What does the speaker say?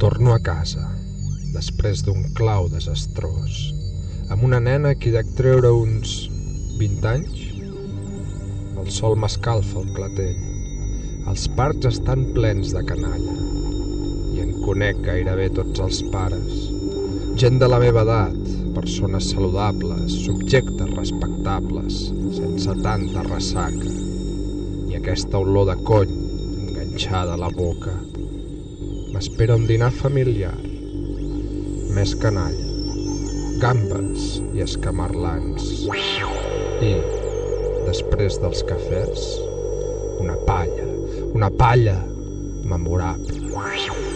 a casa, després d'un clau desastrós, amb una nena que dec treure uns 20 anys. El sol m'escalfa el clatell. Els parcs estan plens de canalla i en conec gairebé tots els pares. Gent de la meva edat, persones saludables, subjectes respectables, sense tanta ressaca. I aquesta olor de cony enganxada a la boca. M'espera un dinar familiar, més canalla, gambes i escamarlans. I, després dels cafès, una palla, una palla memorable.